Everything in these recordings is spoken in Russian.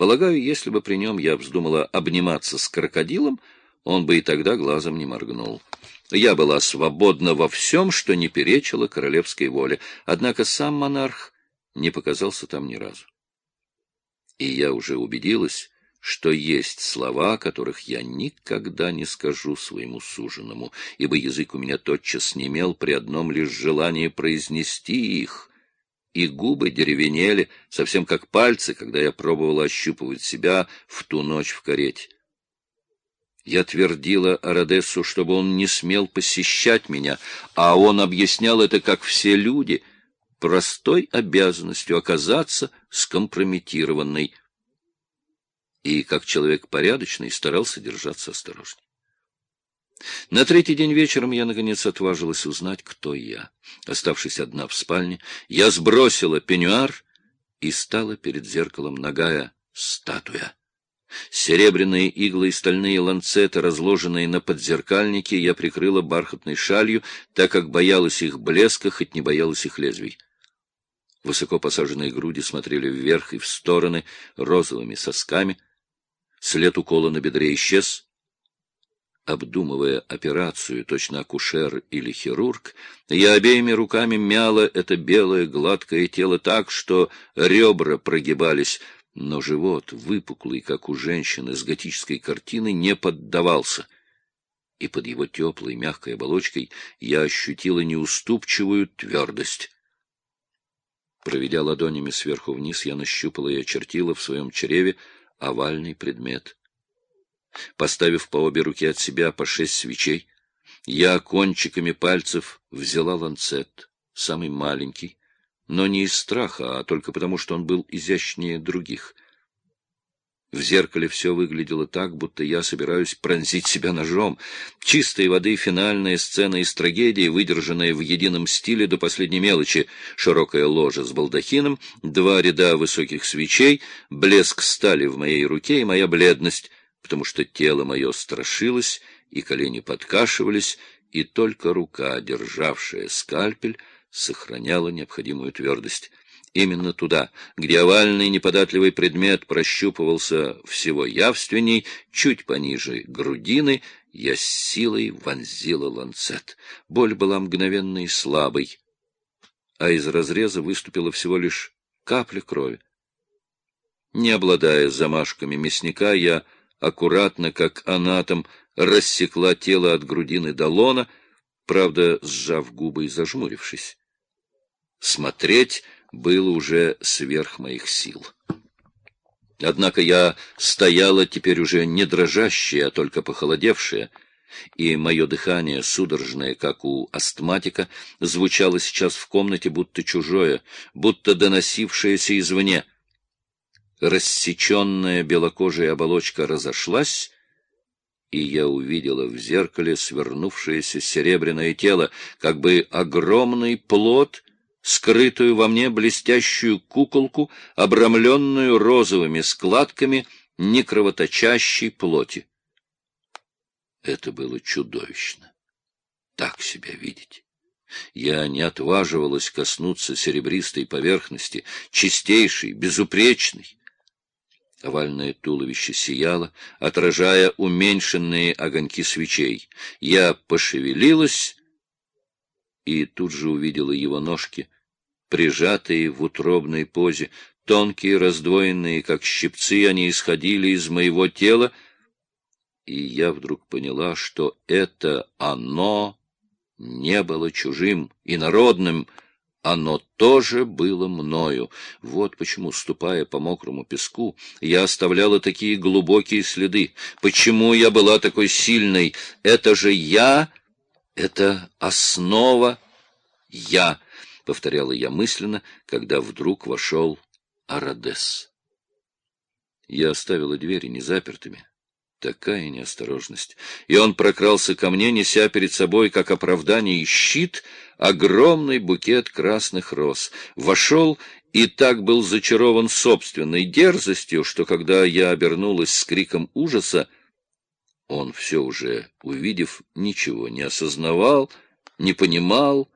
Полагаю, если бы при нем я вздумала обниматься с крокодилом, он бы и тогда глазом не моргнул. Я была свободна во всем, что не перечило королевской воле, однако сам монарх не показался там ни разу. И я уже убедилась, что есть слова, которых я никогда не скажу своему суженому, ибо язык у меня тотчас немел при одном лишь желании произнести их, и губы деревенели, совсем как пальцы, когда я пробовала ощупывать себя в ту ночь в карете. Я твердила Арадессу, чтобы он не смел посещать меня, а он объяснял это, как все люди, простой обязанностью оказаться скомпрометированной, и, как человек порядочный, старался держаться осторожней. На третий день вечером я, наконец, отважилась узнать, кто я. Оставшись одна в спальне, я сбросила пеньюар и стала перед зеркалом нагая статуя. Серебряные иглы и стальные ланцеты, разложенные на подзеркальнике, я прикрыла бархатной шалью, так как боялась их блеска, хоть не боялась их лезвий. Высоко посаженные груди смотрели вверх и в стороны розовыми сосками — След укола на бедре исчез. Обдумывая операцию, точно акушер или хирург, я обеими руками мяла это белое гладкое тело так, что ребра прогибались, но живот, выпуклый, как у женщины с готической картины, не поддавался — и под его теплой мягкой оболочкой я ощутила неуступчивую твердость. Проведя ладонями сверху вниз, я нащупала и очертила в своем чреве овальный предмет. Поставив по обе руки от себя по шесть свечей, я кончиками пальцев взяла ланцет, самый маленький, но не из страха, а только потому, что он был изящнее других — в зеркале все выглядело так, будто я собираюсь пронзить себя ножом. Чистой воды финальная сцена из трагедии, выдержанная в едином стиле до последней мелочи. Широкая ложа с балдахином, два ряда высоких свечей, блеск стали в моей руке и моя бледность, потому что тело мое страшилось, и колени подкашивались, и только рука, державшая скальпель, сохраняла необходимую твердость. Именно туда, где овальный неподатливый предмет прощупывался всего явственней, чуть пониже грудины, я с силой вонзила ланцет. Боль была мгновенной и слабой, а из разреза выступила всего лишь капля крови. Не обладая замашками мясника, я аккуратно, как анатом, рассекла тело от грудины до лона, правда, сжав губы и зажмурившись. Смотреть было уже сверх моих сил. Однако я стояла теперь уже не дрожащая, а только похолодевшая, и мое дыхание, судорожное, как у астматика, звучало сейчас в комнате будто чужое, будто доносившееся извне. Рассеченная белокожая оболочка разошлась, и я увидела в зеркале свернувшееся серебряное тело, как бы огромный плод — скрытую во мне блестящую куколку, обрамленную розовыми складками некровоточащей плоти. Это было чудовищно. Так себя видеть. Я не отваживалась коснуться серебристой поверхности, чистейшей, безупречной. Овальное туловище сияло, отражая уменьшенные огоньки свечей. Я пошевелилась и тут же увидела его ножки, прижатые в утробной позе, тонкие, раздвоенные, как щипцы, они исходили из моего тела, и я вдруг поняла, что это оно не было чужим и народным, оно тоже было мною. Вот почему, ступая по мокрому песку, я оставляла такие глубокие следы. Почему я была такой сильной? Это же я это основа «я», — повторяла я мысленно, когда вдруг вошел Арадес. Я оставила двери незапертыми. Такая неосторожность. И он прокрался ко мне, неся перед собой, как оправдание и щит, огромный букет красных роз. Вошел и так был зачарован собственной дерзостью, что когда я обернулась с криком ужаса, он все уже, увидев, ничего не осознавал, не понимал,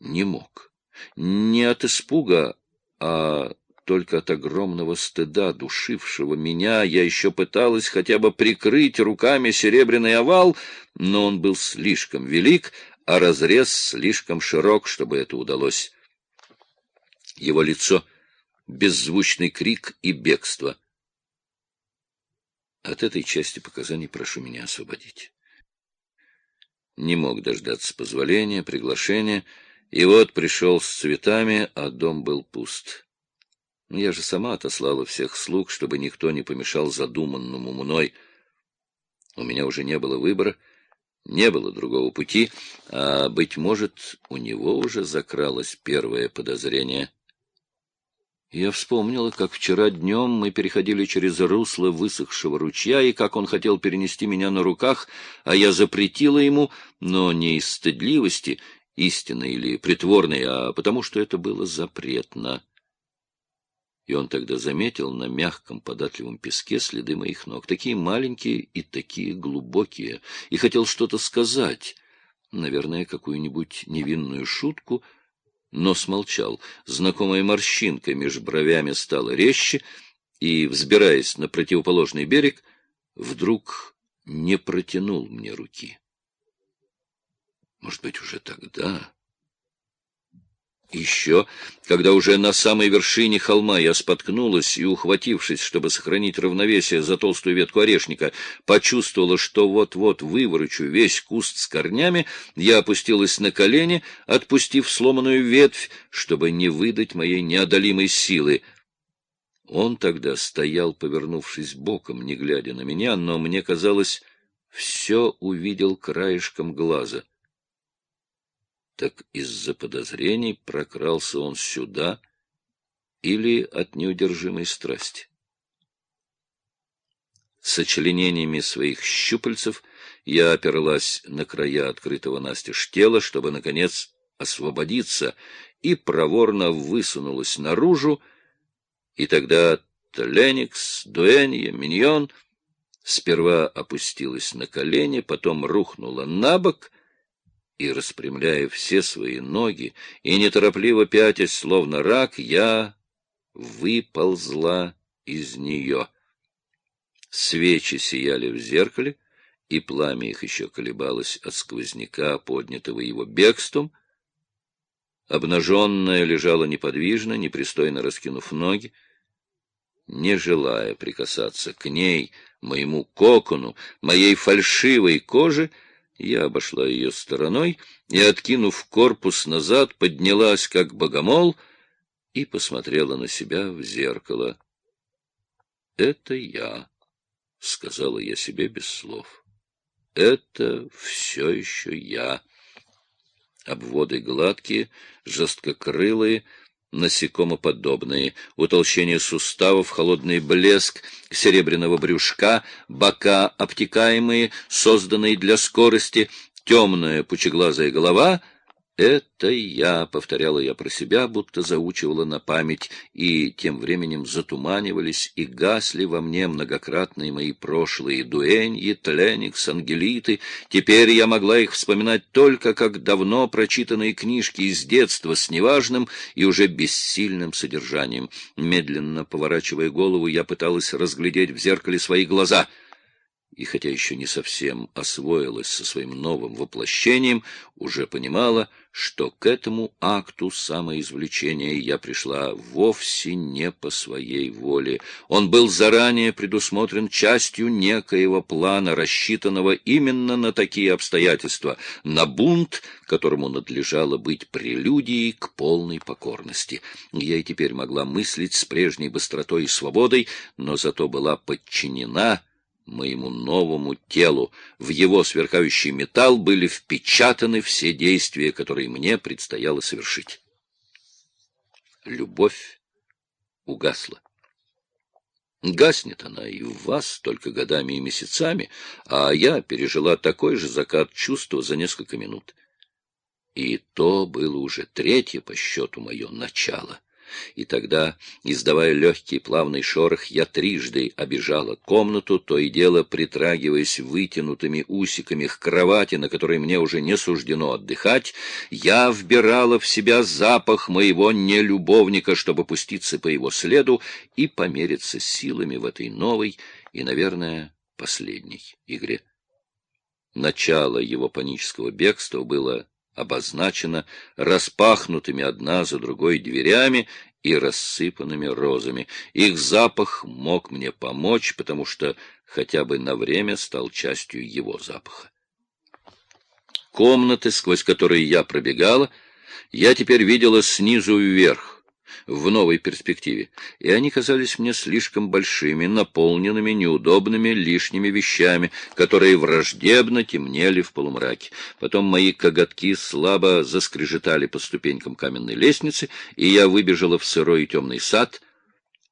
не мог. Не от испуга, а только от огромного стыда, душившего меня, я еще пыталась хотя бы прикрыть руками серебряный овал, но он был слишком велик, а разрез слишком широк, чтобы это удалось. Его лицо — беззвучный крик и бегство. От этой части показаний прошу меня освободить. Не мог дождаться позволения, приглашения, и вот пришел с цветами, а дом был пуст. Я же сама отослала всех слуг, чтобы никто не помешал задуманному мной. У меня уже не было выбора, не было другого пути, а, быть может, у него уже закралось первое подозрение. Я вспомнила, как вчера днем мы переходили через русло высохшего ручья, и как он хотел перенести меня на руках, а я запретила ему, но не из стыдливости, истинной или притворной, а потому что это было запретно. И он тогда заметил на мягком податливом песке следы моих ног, такие маленькие и такие глубокие, и хотел что-то сказать, наверное, какую-нибудь невинную шутку, но смолчал. Знакомая морщинка меж бровями стала резче, и, взбираясь на противоположный берег, вдруг не протянул мне руки. Может быть, уже тогда еще, когда уже на самой вершине холма я споткнулась и, ухватившись, чтобы сохранить равновесие за толстую ветку орешника, почувствовала, что вот-вот выворочу весь куст с корнями, я опустилась на колени, отпустив сломанную ветвь, чтобы не выдать моей неодолимой силы. Он тогда стоял, повернувшись боком, не глядя на меня, но мне казалось, все увидел краешком глаза — так из-за подозрений прокрался он сюда или от неудержимой страсти. Сочленениями своих щупальцев я оперлась на края открытого настежь тела, чтобы, наконец, освободиться, и проворно высунулась наружу, и тогда Толеникс, Дуэнья, Миньон сперва опустилась на колени, потом рухнула на бок — и, распрямляя все свои ноги и неторопливо пятясь, словно рак, я выползла из нее. Свечи сияли в зеркале, и пламя их еще колебалось от сквозняка, поднятого его бегством. Обнаженная лежала неподвижно, непристойно раскинув ноги, не желая прикасаться к ней, моему кокону, моей фальшивой коже — я обошла ее стороной и, откинув корпус назад, поднялась, как богомол, и посмотрела на себя в зеркало. — Это я, — сказала я себе без слов. — Это все еще я. Обводы гладкие, жесткокрылые, насекомоподобные, утолщение суставов, холодный блеск серебряного брюшка, бока обтекаемые, созданные для скорости, темная пучеглазая голова — «Это я», — повторяла я про себя, будто заучивала на память, и тем временем затуманивались и гасли во мне многократные мои прошлые дуэньи, тленикс, ангелиты. Теперь я могла их вспоминать только как давно прочитанные книжки из детства с неважным и уже бессильным содержанием. Медленно поворачивая голову, я пыталась разглядеть в зеркале свои глаза — и хотя еще не совсем освоилась со своим новым воплощением, уже понимала, что к этому акту самоизвлечения я пришла вовсе не по своей воле. Он был заранее предусмотрен частью некоего плана, рассчитанного именно на такие обстоятельства, на бунт, которому надлежало быть прелюдией к полной покорности. Я и теперь могла мыслить с прежней быстротой и свободой, но зато была подчинена моему новому телу. В его сверкающий металл были впечатаны все действия, которые мне предстояло совершить. Любовь угасла. Гаснет она и в вас только годами и месяцами, а я пережила такой же закат чувства за несколько минут. И то было уже третье по счету мое начало. И тогда, издавая легкий плавный шорох, я трижды обижала комнату, то и дело притрагиваясь вытянутыми усиками к кровати, на которой мне уже не суждено отдыхать, я вбирала в себя запах моего нелюбовника, чтобы пуститься по его следу и помериться силами в этой новой и, наверное, последней игре. Начало его панического бегства было обозначено распахнутыми одна за другой дверями и рассыпанными розами. Их запах мог мне помочь, потому что хотя бы на время стал частью его запаха. Комнаты, сквозь которые я пробегала, я теперь видела снизу вверх, в новой перспективе, и они казались мне слишком большими, наполненными неудобными лишними вещами, которые враждебно темнели в полумраке. Потом мои коготки слабо заскрежетали по ступенькам каменной лестницы, и я выбежала в сырой и темный сад.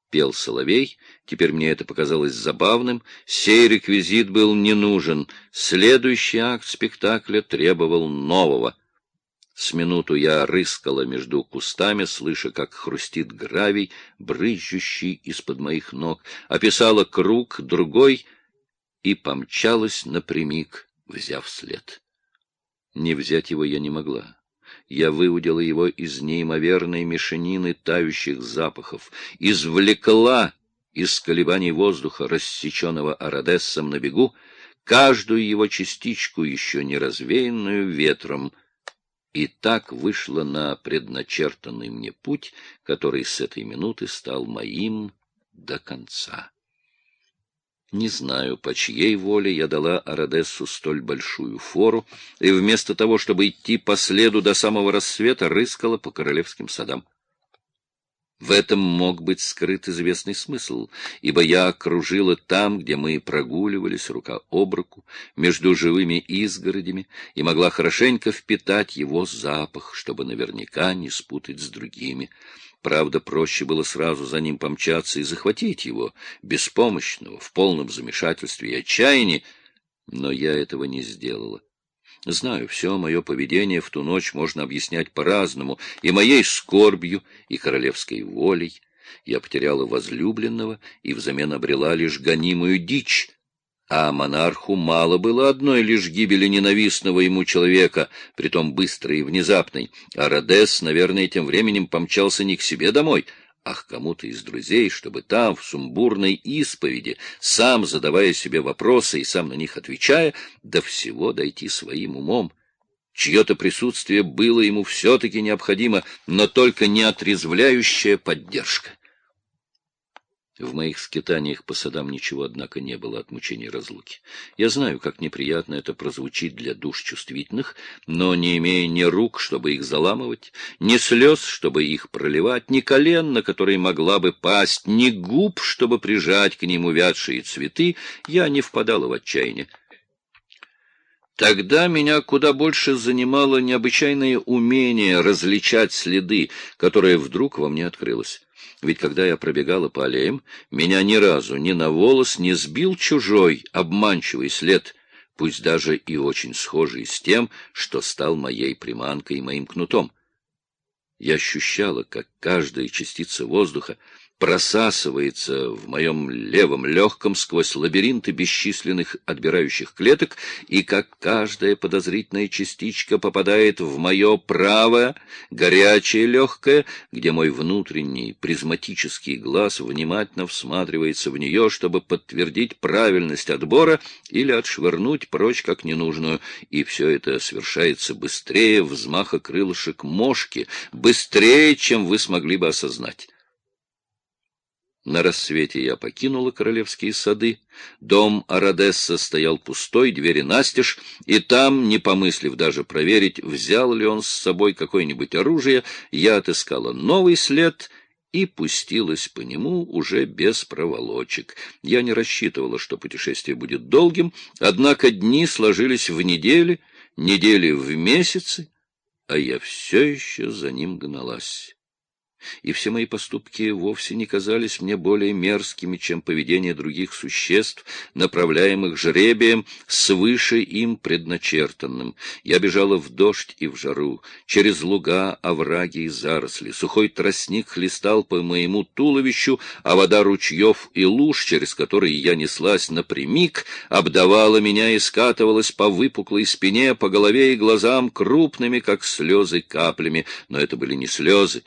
Пел соловей, теперь мне это показалось забавным, сей реквизит был не нужен, следующий акт спектакля требовал нового — с минуту я рыскала между кустами, слыша, как хрустит гравий, брызжущий из-под моих ног, описала круг, другой и помчалась напрямик, взяв след. Не взять его я не могла. Я выудила его из неимоверной мешанины тающих запахов, извлекла из колебаний воздуха, рассеченного Арадессом на бегу, каждую его частичку, еще не развеянную ветром — и так вышла на предначертанный мне путь, который с этой минуты стал моим до конца. Не знаю, по чьей воле я дала Арадессу столь большую фору, и вместо того, чтобы идти по следу до самого рассвета, рыскала по королевским садам. В этом мог быть скрыт известный смысл, ибо я окружила там, где мы прогуливались рука об руку, между живыми изгородями, и могла хорошенько впитать его запах, чтобы наверняка не спутать с другими. Правда, проще было сразу за ним помчаться и захватить его, беспомощного, в полном замешательстве и отчаянии, но я этого не сделала. Знаю, все мое поведение в ту ночь можно объяснять по-разному, и моей скорбью, и королевской волей. Я потеряла возлюбленного и взамен обрела лишь гонимую дичь, а монарху мало было одной лишь гибели ненавистного ему человека, притом быстрой и внезапной, а Родес, наверное, тем временем помчался не к себе домой, ах, кому-то из друзей, чтобы там, в сумбурной исповеди, сам задавая себе вопросы и сам на них отвечая, до всего дойти своим умом. Чье-то присутствие было ему все-таки необходимо, но только не отрезвляющая поддержка. В моих скитаниях по садам ничего, однако, не было от мучений разлуки. Я знаю, как неприятно это прозвучит для душ чувствительных, но не имея ни рук, чтобы их заламывать, ни слез, чтобы их проливать, ни колен, на которые могла бы пасть, ни губ, чтобы прижать к ним увядшие цветы, я не впадала в отчаяние. Тогда меня куда больше занимало необычайное умение различать следы, которое вдруг во мне открылось. Ведь когда я пробегала по аллеям, меня ни разу ни на волос не сбил чужой, обманчивый след, пусть даже и очень схожий с тем, что стал моей приманкой и моим кнутом. Я ощущала, как каждая частица воздуха просасывается в моем левом легком сквозь лабиринты бесчисленных отбирающих клеток, и как каждая подозрительная частичка попадает в мое правое, горячее легкое, где мой внутренний призматический глаз внимательно всматривается в нее, чтобы подтвердить правильность отбора или отшвырнуть прочь как ненужную, и все это совершается быстрее взмаха крылышек мошки, быстрее, чем вы смогли бы осознать. На рассвете я покинула королевские сады. Дом Арадесса стоял пустой, двери настежь, и там, не помыслив даже проверить, взял ли он с собой какое-нибудь оружие, я отыскала новый след и пустилась по нему уже без проволочек. Я не рассчитывала, что путешествие будет долгим, однако дни сложились в недели, недели в месяцы, а я все еще за ним гналась. И все мои поступки вовсе не казались мне более мерзкими, чем поведение других существ, направляемых жребием свыше им предначертанным. Я бежала в дождь и в жару, через луга, овраги и заросли. Сухой тростник хлестал по моему туловищу, а вода ручьев и луж, через которые я неслась напрямик, обдавала меня и скатывалась по выпуклой спине, по голове и глазам крупными, как слезы, каплями. Но это были не слезы,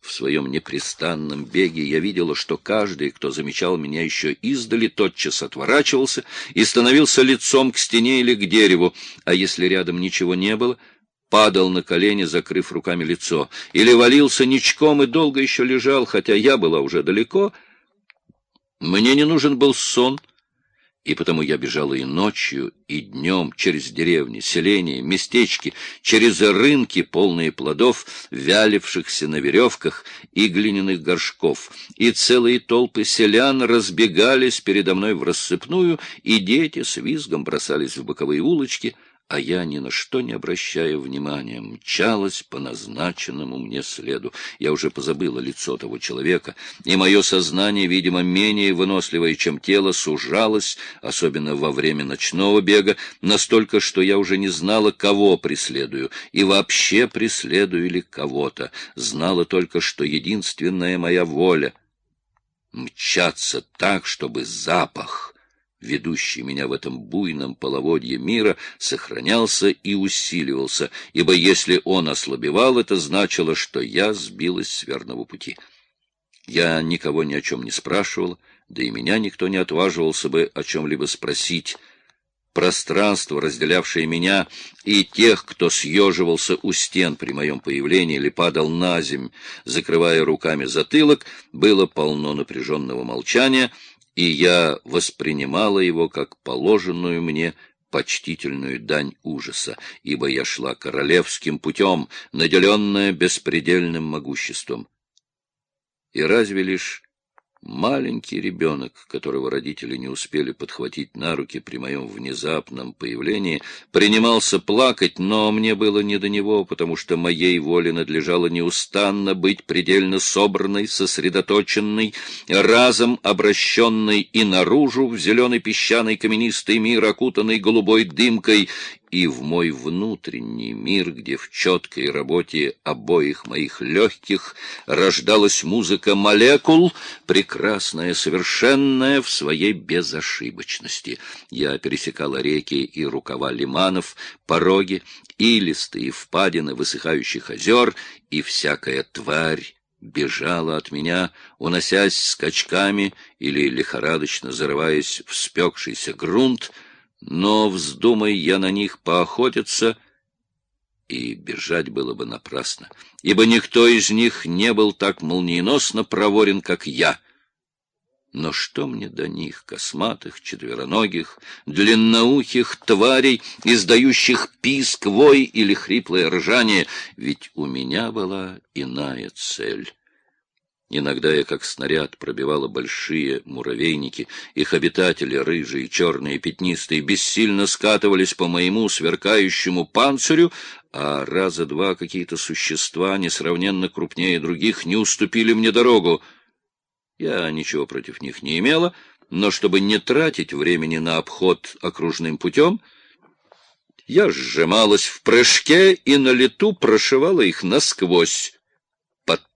в своем непрестанном беге я видела, что каждый, кто замечал меня еще издали, тотчас отворачивался и становился лицом к стене или к дереву, а если рядом ничего не было, падал на колени, закрыв руками лицо, или валился ничком и долго еще лежал, хотя я была уже далеко. Мне не нужен был сон, и потому я бежала и ночью, и днем через деревни, селения, местечки, через рынки, полные плодов, вялившихся на веревках и глиняных горшков, и целые толпы селян разбегались передо мной в рассыпную, и дети с визгом бросались в боковые улочки — а я, ни на что не обращая внимания, мчалась по назначенному мне следу. Я уже позабыла лицо того человека, и мое сознание, видимо, менее выносливое, чем тело, сужалось, особенно во время ночного бега, настолько, что я уже не знала, кого преследую, и вообще преследую ли кого-то. Знала только, что единственная моя воля — мчаться так, чтобы запах ведущий меня в этом буйном половодье мира, сохранялся и усиливался, ибо если он ослабевал, это значило, что я сбилась с верного пути. Я никого ни о чем не спрашивал, да и меня никто не отваживался бы о чем-либо спросить. Пространство, разделявшее меня и тех, кто съеживался у стен при моем появлении или падал на земь, закрывая руками затылок, было полно напряженного молчания — и я воспринимала его как положенную мне почтительную дань ужаса, ибо я шла королевским путем, наделенная беспредельным могуществом. И разве лишь Маленький ребенок, которого родители не успели подхватить на руки при моем внезапном появлении, принимался плакать, но мне было не до него, потому что моей воле надлежало неустанно быть предельно собранной, сосредоточенной, разом обращенной и наружу в зеленый песчаный каменистый мир, окутанный голубой дымкой, и в мой внутренний мир, где в четкой работе обоих моих легких рождалась музыка молекул, прекрасная, совершенная в своей безошибочности. Я пересекала реки и рукава лиманов, пороги, илисты и впадины высыхающих озер, и всякая тварь, бежала от меня, уносясь скачками или лихорадочно зарываясь в спекшийся грунт, но вздумай я на них поохотиться, и бежать было бы напрасно, ибо никто из них не был так молниеносно проворен, как я. Но что мне до них, косматых, четвероногих, длинноухих тварей, издающих писк, вой или хриплое ржание, ведь у меня была иная цель. Иногда я, как снаряд, пробивала большие муравейники. Их обитатели, рыжие, черные, пятнистые, бессильно скатывались по моему сверкающему панцирю, а раза два какие-то существа, несравненно крупнее других, не уступили мне дорогу. Я ничего против них не имела, но чтобы не тратить времени на обход окружным путем, я сжималась в прыжке и на лету прошивала их насквозь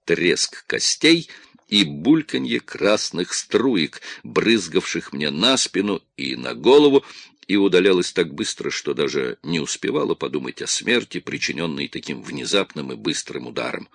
треск костей и бульканье красных струек, брызгавших мне на спину и на голову, и удалялась так быстро, что даже не успевала подумать о смерти, причиненной таким внезапным и быстрым ударом.